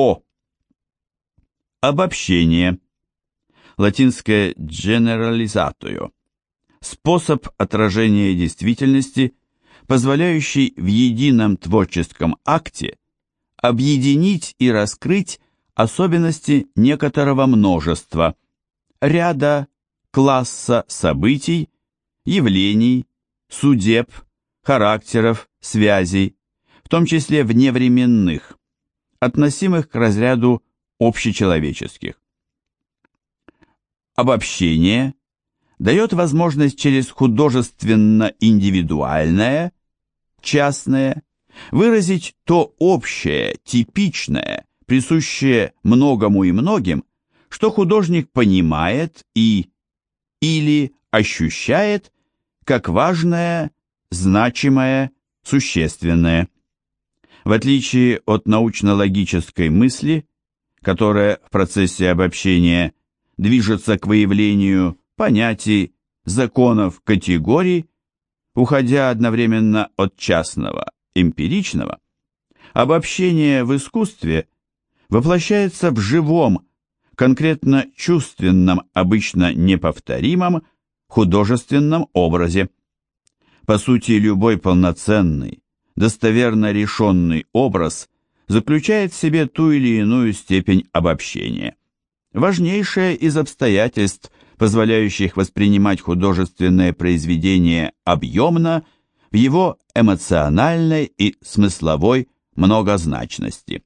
О. Обобщение. Латинское generalizatio. Способ отражения действительности, позволяющий в едином творческом акте объединить и раскрыть особенности некоторого множества, ряда, класса событий, явлений, судеб, характеров, связей, в том числе вневременных, относимых к разряду общечеловеческих. Обобщение дает возможность через художественно-индивидуальное, частное, выразить то общее, типичное, присущее многому и многим, что художник понимает и или ощущает как важное, значимое, существенное. В отличие от научно-логической мысли, которая в процессе обобщения движется к выявлению понятий, законов, категорий, уходя одновременно от частного, эмпиричного, обобщение в искусстве воплощается в живом, конкретно чувственном, обычно неповторимом, художественном образе. По сути, любой полноценный, достоверно решенный образ заключает в себе ту или иную степень обобщения. Важнейшее из обстоятельств, позволяющих воспринимать художественное произведение объемно, в его эмоциональной и смысловой многозначности.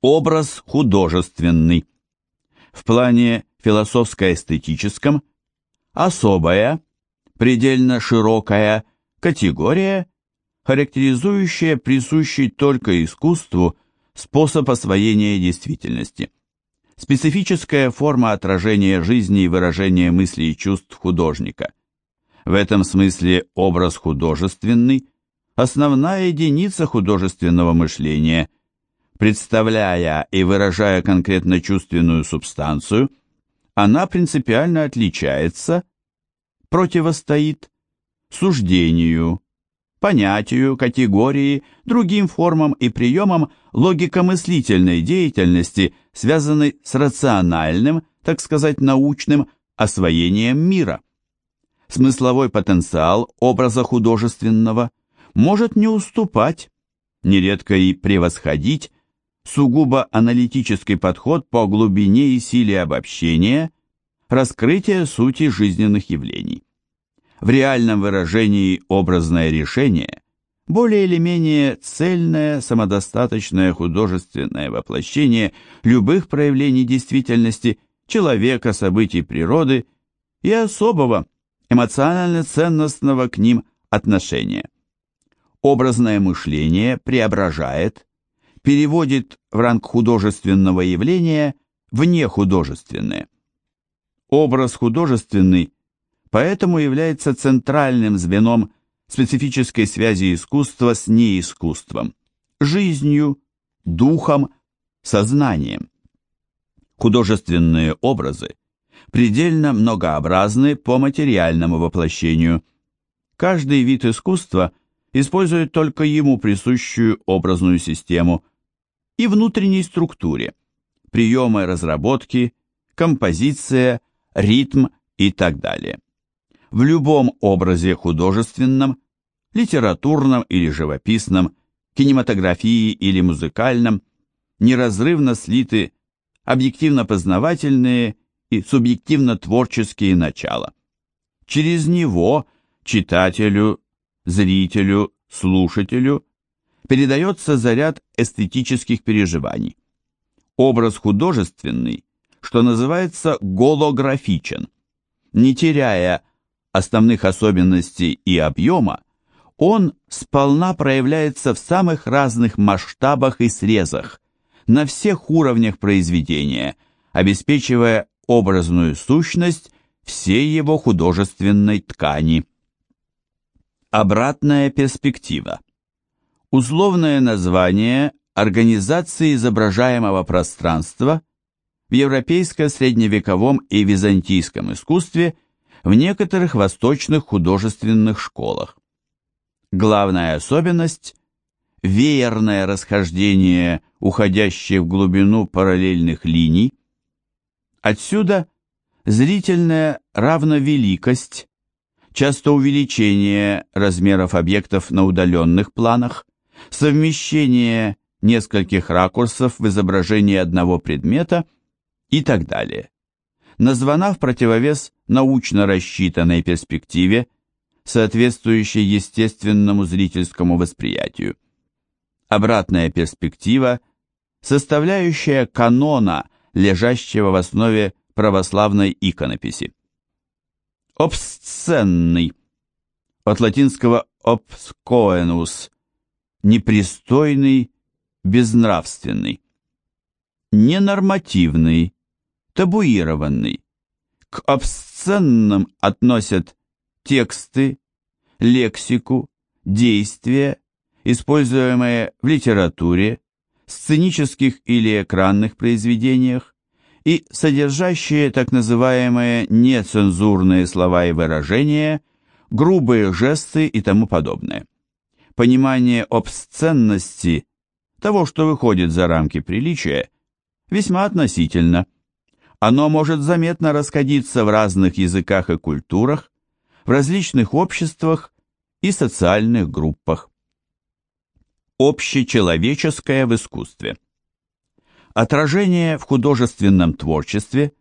Образ художественный. В плане философско-эстетическом особая, предельно широкая категория, характеризующая присущий только искусству способ освоения действительности. Специфическая форма отражения жизни и выражения мыслей и чувств художника. В этом смысле образ художественный – основная единица художественного мышления, представляя и выражая конкретно чувственную субстанцию – она принципиально отличается, противостоит суждению, понятию, категории, другим формам и приемам логикомыслительной деятельности, связанной с рациональным, так сказать, научным освоением мира. Смысловой потенциал образа художественного может не уступать, нередко и превосходить сугубо аналитический подход по глубине и силе обобщения, раскрытие сути жизненных явлений. В реальном выражении образное решение – более или менее цельное, самодостаточное художественное воплощение любых проявлений действительности человека, событий природы и особого, эмоционально-ценностного к ним отношения. Образное мышление преображает, переводит в ранг художественного явления вне художественное. Образ художественный поэтому является центральным звеном специфической связи искусства с неискусством, жизнью, духом, сознанием. Художественные образы предельно многообразны по материальному воплощению. Каждый вид искусства использует только ему присущую образную систему, и внутренней структуре, приемы разработки, композиция, ритм и так далее. В любом образе художественном, литературном или живописном, кинематографии или музыкальном неразрывно слиты объективно-познавательные и субъективно-творческие начала. Через него читателю, зрителю, слушателю передается заряд эстетических переживаний. Образ художественный, что называется голографичен. Не теряя основных особенностей и объема, он сполна проявляется в самых разных масштабах и срезах, на всех уровнях произведения, обеспечивая образную сущность всей его художественной ткани. Обратная перспектива Условное название организации изображаемого пространства в европейско-средневековом и византийском искусстве в некоторых восточных художественных школах. Главная особенность веерное расхождение, уходящее в глубину параллельных линий. Отсюда зрительная равновеликость, часто увеличение размеров объектов на удаленных планах, совмещение нескольких ракурсов в изображении одного предмета и так далее. Названа в противовес научно рассчитанной перспективе, соответствующей естественному зрительскому восприятию. Обратная перспектива, составляющая канона, лежащего в основе православной иконописи. Обсценный, от латинского obscoenus, непристойный, безнравственный. Ненормативный, табуированный. К обсценным относят тексты, лексику, действия, используемые в литературе, сценических или экранных произведениях, и содержащие так называемые нецензурные слова и выражения, грубые жесты и тому подобное. Понимание обсценности, того, что выходит за рамки приличия, весьма относительно. Оно может заметно расходиться в разных языках и культурах, в различных обществах и социальных группах. Общечеловеческое в искусстве отражение в художественном творчестве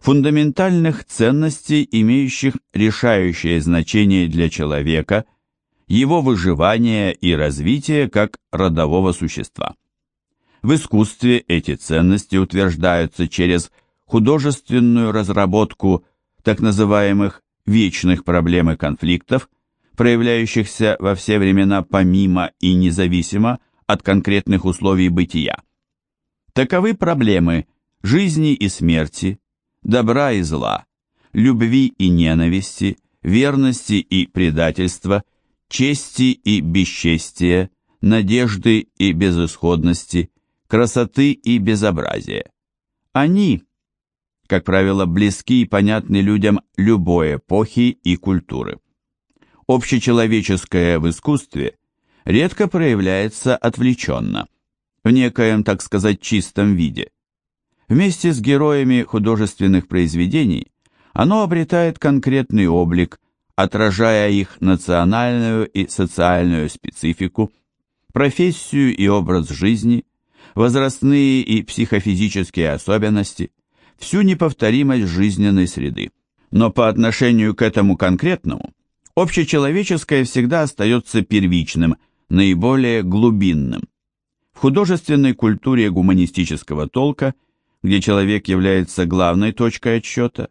фундаментальных ценностей, имеющих решающее значение для человека, его выживания и развития как родового существа. В искусстве эти ценности утверждаются через художественную разработку так называемых вечных проблем и конфликтов, проявляющихся во все времена помимо и независимо от конкретных условий бытия. Таковы проблемы жизни и смерти, добра и зла, любви и ненависти, верности и предательства, чести и бесчестия, надежды и безысходности, красоты и безобразия. Они, как правило, близки и понятны людям любой эпохи и культуры. Общечеловеческое в искусстве редко проявляется отвлеченно – в некоем, так сказать, чистом виде. Вместе с героями художественных произведений оно обретает конкретный облик, отражая их национальную и социальную специфику, профессию и образ жизни, возрастные и психофизические особенности, всю неповторимость жизненной среды. Но по отношению к этому конкретному, общечеловеческое всегда остается первичным, наиболее глубинным. В художественной культуре гуманистического толка, где человек является главной точкой отсчета,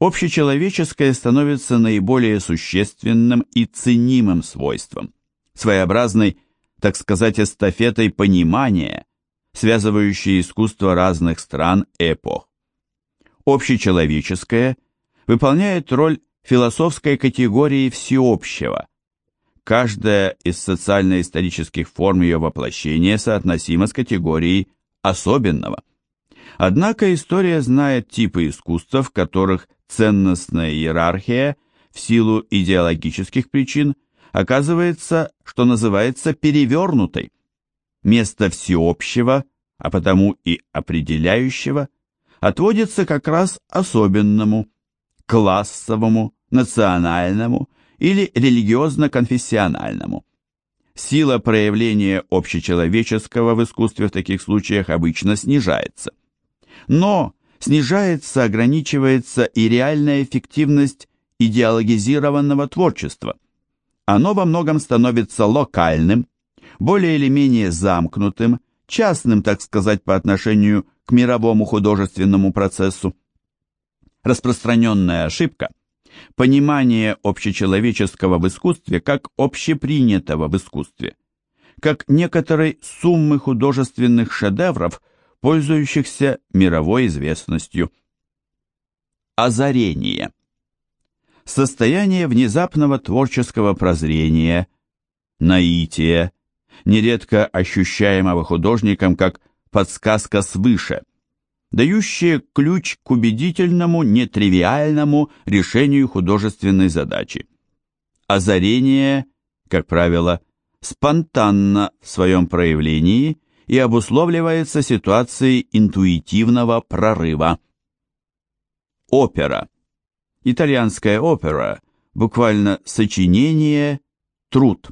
общечеловеческое становится наиболее существенным и ценимым свойством, своеобразной, так сказать, эстафетой понимания, связывающей искусство разных стран эпох. Общечеловеческое выполняет роль философской категории всеобщего – Каждая из социально-исторических форм ее воплощения соотносима с категорией особенного. Однако история знает типы искусства, в которых ценностная иерархия в силу идеологических причин оказывается, что называется, перевернутой. Место всеобщего, а потому и определяющего, отводится как раз особенному, классовому, национальному или религиозно-конфессиональному. Сила проявления общечеловеческого в искусстве в таких случаях обычно снижается. Но снижается, ограничивается и реальная эффективность идеологизированного творчества. Оно во многом становится локальным, более или менее замкнутым, частным, так сказать, по отношению к мировому художественному процессу. Распространенная ошибка – понимание общечеловеческого в искусстве как общепринятого в искусстве, как некоторой суммы художественных шедевров, пользующихся мировой известностью. Озарение. Состояние внезапного творческого прозрения, наития, нередко ощущаемого художником как подсказка свыше – дающие ключ к убедительному, нетривиальному решению художественной задачи. Озарение, как правило, спонтанна в своем проявлении и обусловливается ситуацией интуитивного прорыва. Опера. Итальянская опера, буквально сочинение, труд.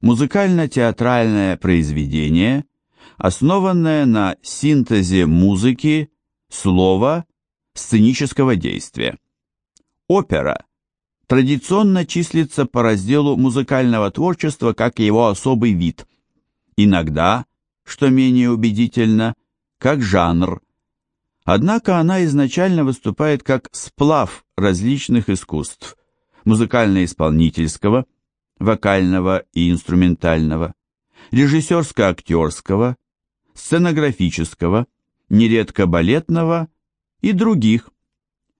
Музыкально-театральное произведение, основанное на синтезе музыки, слова, сценического действия. Опера традиционно числится по разделу музыкального творчества как его особый вид. Иногда, что менее убедительно, как жанр. Однако она изначально выступает как сплав различных искусств – музыкально-исполнительского, вокального и инструментального, режиссерско-актерского, сценографического, нередко балетного и других,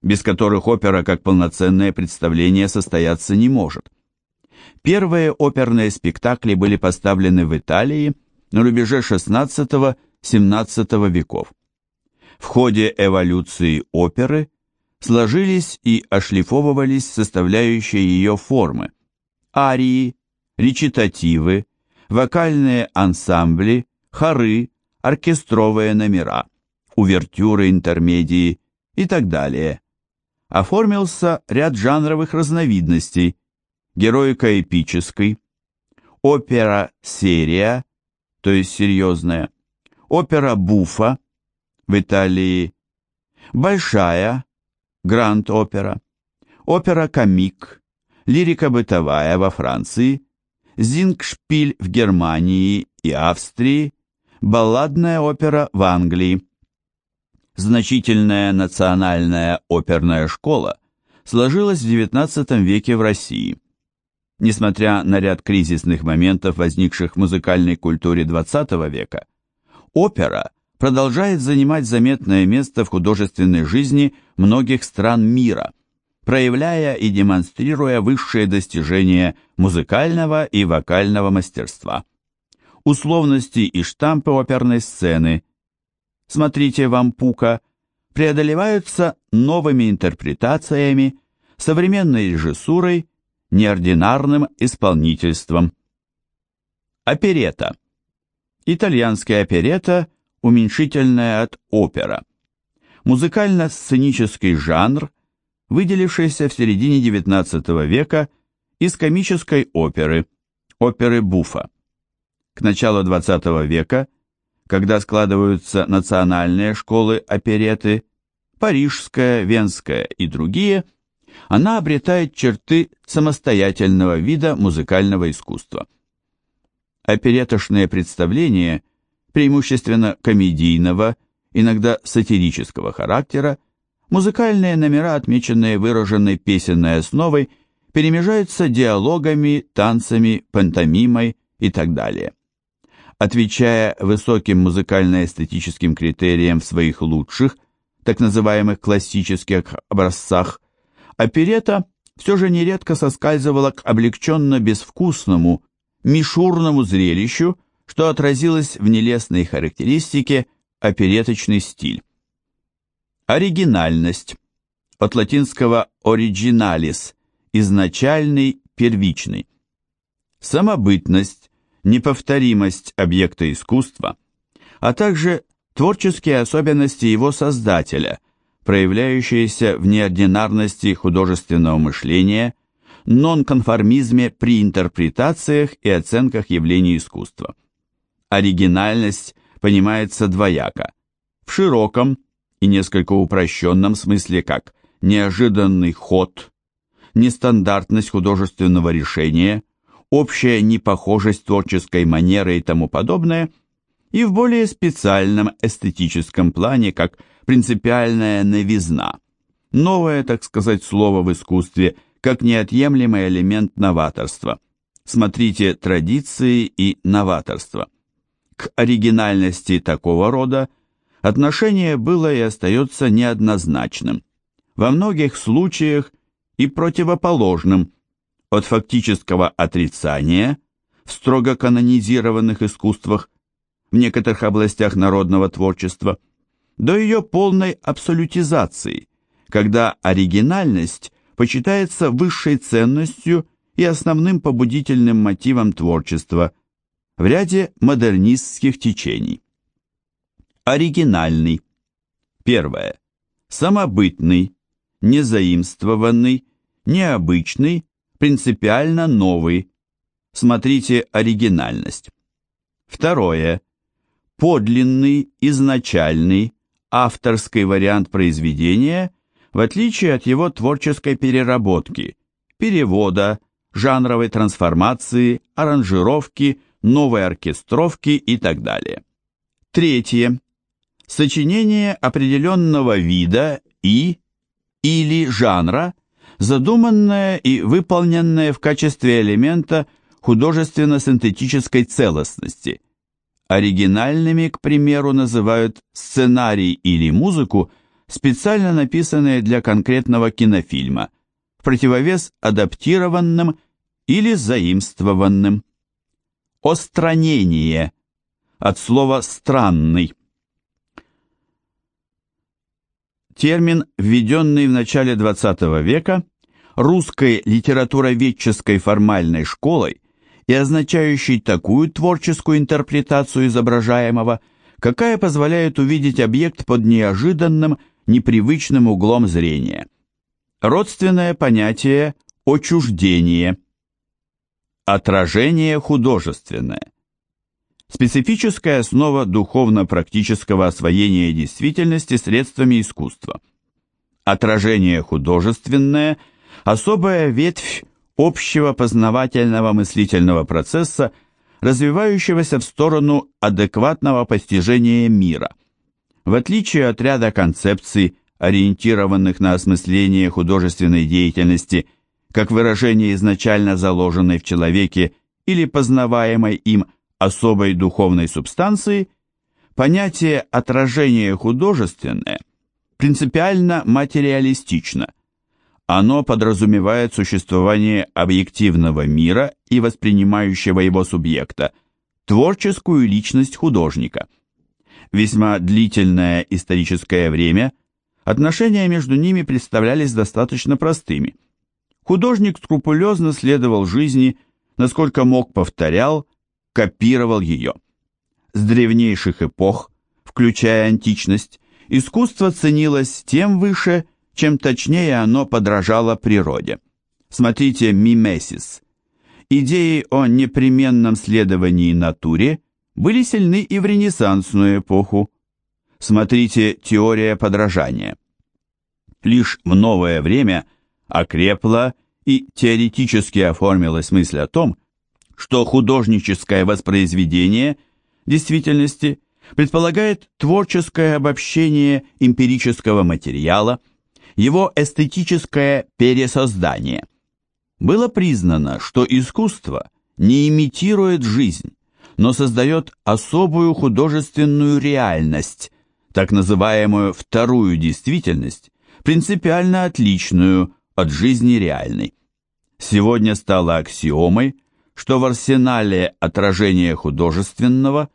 без которых опера как полноценное представление состояться не может. Первые оперные спектакли были поставлены в Италии на рубеже XVI-XVII веков. В ходе эволюции оперы сложились и ошлифовывались составляющие ее формы – арии, речитативы, вокальные ансамбли, хоры, оркестровые номера, увертюры, интермедии и так далее. Оформился ряд жанровых разновидностей – героика эпической, опера-серия, то есть серьезная, опера буфа в Италии, большая, гранд-опера, опера-комик, лирика бытовая во Франции, зингшпиль в Германии и Австрии, балладная опера в Англии. Значительная национальная оперная школа сложилась в XIX веке в России – Несмотря на ряд кризисных моментов, возникших в музыкальной культуре XX века, опера продолжает занимать заметное место в художественной жизни многих стран мира, проявляя и демонстрируя высшие достижения музыкального и вокального мастерства. Условности и штампы оперной сцены, смотрите «Вампука», преодолеваются новыми интерпретациями, современной режиссурой неординарным исполнительством. Оперета. Итальянская оперета – уменьшительная от опера. Музыкально-сценический жанр, выделившийся в середине XIX века из комической оперы, оперы Буфа. К началу XX века, когда складываются национальные школы опереты, парижская, венская и другие – она обретает черты самостоятельного вида музыкального искусства. Оперетошные представления, преимущественно комедийного, иногда сатирического характера, музыкальные номера, отмеченные выраженной песенной основой, перемежаются диалогами, танцами, пантомимой и так далее. Отвечая высоким музыкально-эстетическим критериям в своих лучших, так называемых классических образцах, Оперета все же нередко соскальзывала к облегченно-безвкусному, мишурному зрелищу, что отразилось в нелестной характеристике опереточный стиль. Оригинальность. От латинского originalis – изначальный, первичный. Самобытность, неповторимость объекта искусства, а также творческие особенности его создателя – проявляющиеся в неординарности художественного мышления, нонконформизме при интерпретациях и оценках явлений искусства. Оригинальность понимается двояко, в широком и несколько упрощенном смысле как неожиданный ход, нестандартность художественного решения, общая непохожесть творческой манеры и тому подобное, и в более специальном эстетическом плане как принципиальная новизна, новое, так сказать, слово в искусстве, как неотъемлемый элемент новаторства. Смотрите «Традиции и новаторство». К оригинальности такого рода отношение было и остается неоднозначным, во многих случаях и противоположным, от фактического отрицания в строго канонизированных искусствах, в некоторых областях народного творчества – до ее полной абсолютизации, когда оригинальность почитается высшей ценностью и основным побудительным мотивом творчества в ряде модернистских течений. Оригинальный. Первое. Самобытный, незаимствованный, необычный, принципиально новый. Смотрите оригинальность. Второе. Подлинный, изначальный, авторский вариант произведения, в отличие от его творческой переработки, перевода, жанровой трансформации, аранжировки, новой оркестровки и так далее. Третье. Сочинение определенного вида и или жанра, задуманное и выполненное в качестве элемента художественно-синтетической целостности. Оригинальными, к примеру, называют сценарий или музыку, специально написанные для конкретного кинофильма, в противовес адаптированным или заимствованным. Остранение от слова «странный». Термин, введенный в начале XX века русской литературоведческой формальной школой и означающий такую творческую интерпретацию изображаемого, какая позволяет увидеть объект под неожиданным, непривычным углом зрения. Родственное понятие «отчуждение», отражение художественное, специфическая основа духовно-практического освоения действительности средствами искусства. Отражение художественное – особая ветвь общего познавательного мыслительного процесса, развивающегося в сторону адекватного постижения мира. В отличие от ряда концепций, ориентированных на осмысление художественной деятельности как выражение изначально заложенной в человеке или познаваемой им – особой духовной субстанции, понятие отражение художественное принципиально материалистично. Оно подразумевает существование объективного мира и воспринимающего его субъекта, творческую личность художника. Весьма длительное историческое время отношения между ними представлялись достаточно простыми. Художник скрупулезно следовал жизни, насколько мог повторял, копировал ее. С древнейших эпох, включая античность, искусство ценилось тем выше, чем точнее оно подражало природе. Смотрите «Мимесис». Идеи о непременном следовании натуре были сильны и в ренессансную эпоху. Смотрите «Теория подражания». Лишь в новое время окрепла и теоретически оформилась мысль о том, что художническое воспроизведение действительности предполагает творческое обобщение эмпирического материала, его эстетическое пересоздание. Было признано, что искусство не имитирует жизнь, но создает особую художественную реальность, так называемую вторую действительность, принципиально отличную от жизни реальной. Сегодня стало аксиомой, что в арсенале отражения художественного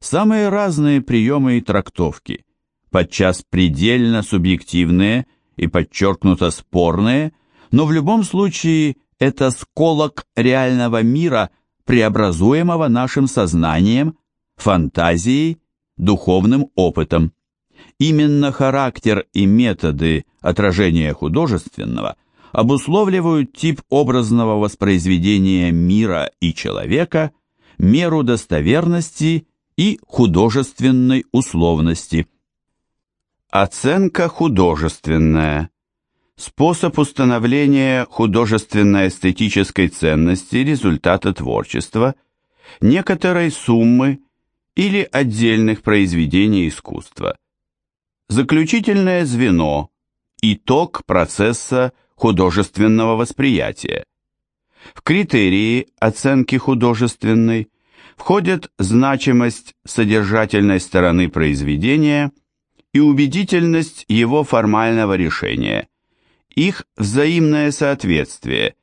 самые разные приемы и трактовки, подчас предельно субъективные и подчеркнуто спорные, но в любом случае это сколок реального мира, преобразуемого нашим сознанием, фантазией, духовным опытом. Именно характер и методы отражения художественного – обусловливают тип образного воспроизведения мира и человека, меру достоверности и художественной условности. Оценка художественная. Способ установления художественно-эстетической ценности результата творчества, некоторой суммы или отдельных произведений искусства. Заключительное звено, итог процесса художественного восприятия. В критерии оценки художественной входят значимость содержательной стороны произведения и убедительность его формального решения, их взаимное соответствие.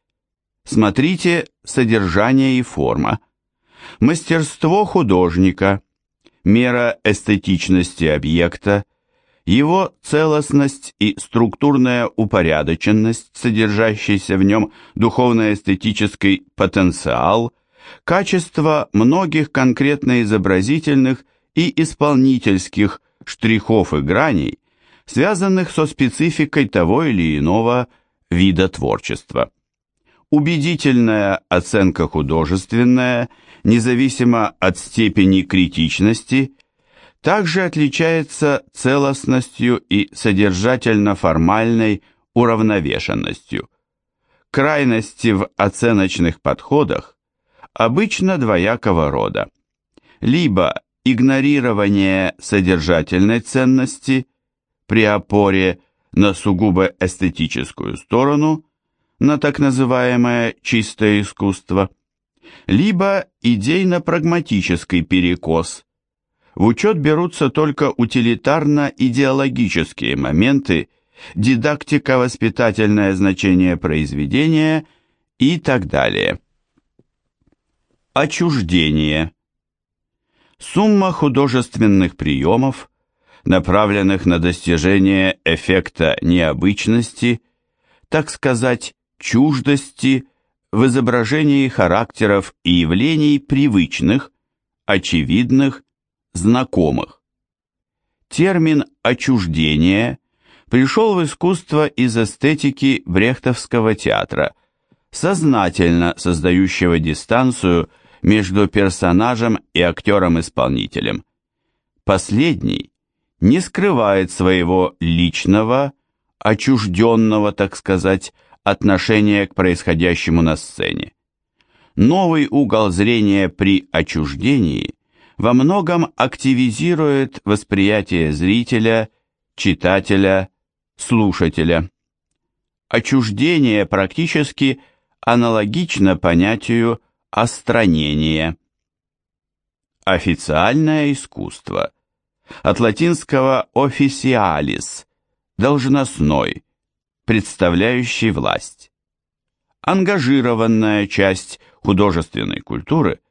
Смотрите содержание и форма. Мастерство художника, мера эстетичности объекта, его целостность и структурная упорядоченность, содержащийся в нем духовно-эстетический потенциал, качество многих конкретно изобразительных и исполнительских штрихов и граней, связанных со спецификой того или иного вида творчества. Убедительная оценка художественная, независимо от степени критичности, также отличается целостностью и содержательно-формальной уравновешенностью. Крайности в оценочных подходах обычно двоякого рода. Либо игнорирование содержательной ценности при опоре на сугубо эстетическую сторону, на так называемое чистое искусство, либо идейно-прагматический перекос – в учет берутся только утилитарно-идеологические моменты, дидактико-воспитательное значение произведения и так далее. Отчуждение. Сумма художественных приемов, направленных на достижение эффекта необычности, так сказать, чуждости в изображении характеров и явлений привычных, очевидных знакомых. Термин «отчуждение» пришел в искусство из эстетики брехтовского театра, сознательно создающего дистанцию между персонажем и актером-исполнителем. Последний не скрывает своего личного, отчужденного, так сказать, отношения к происходящему на сцене. Новый угол зрения при отчуждении во многом активизирует восприятие зрителя, читателя, слушателя. Отчуждение практически аналогично понятию остранения. Официальное искусство. От латинского officialis – должностной, представляющий власть. Ангажированная часть художественной культуры –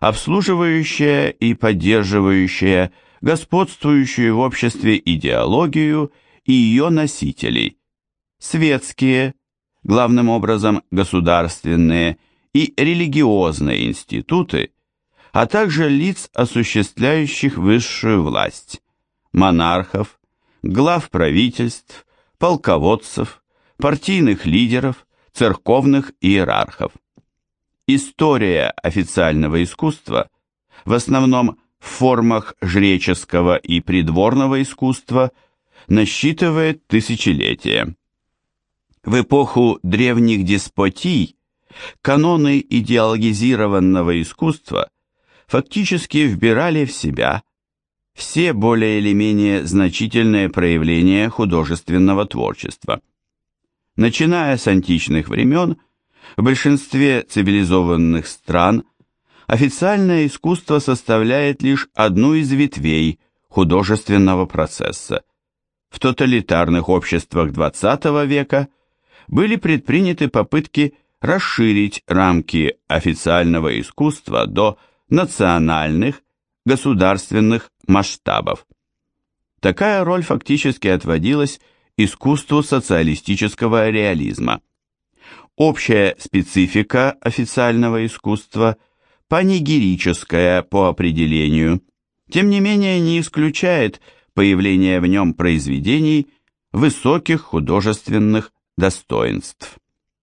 обслуживающая и поддерживающая господствующую в обществе идеологию и ее носителей, светские, главным образом государственные и религиозные институты, а также лиц, осуществляющих высшую власть, монархов, глав правительств, полководцев, партийных лидеров, церковных иерархов. История официального искусства, в основном в формах жреческого и придворного искусства, насчитывает тысячелетия. В эпоху древних деспотий каноны идеологизированного искусства фактически вбирали в себя все более или менее значительные проявления художественного творчества. Начиная с античных времен – в большинстве цивилизованных стран официальное искусство составляет лишь одну из ветвей художественного процесса. В тоталитарных обществах XX века были предприняты попытки расширить рамки официального искусства до национальных, государственных масштабов. Такая роль фактически отводилась искусству социалистического реализма. Общая специфика официального искусства панигерическая по определению, тем не менее не исключает появление в нем произведений высоких художественных достоинств.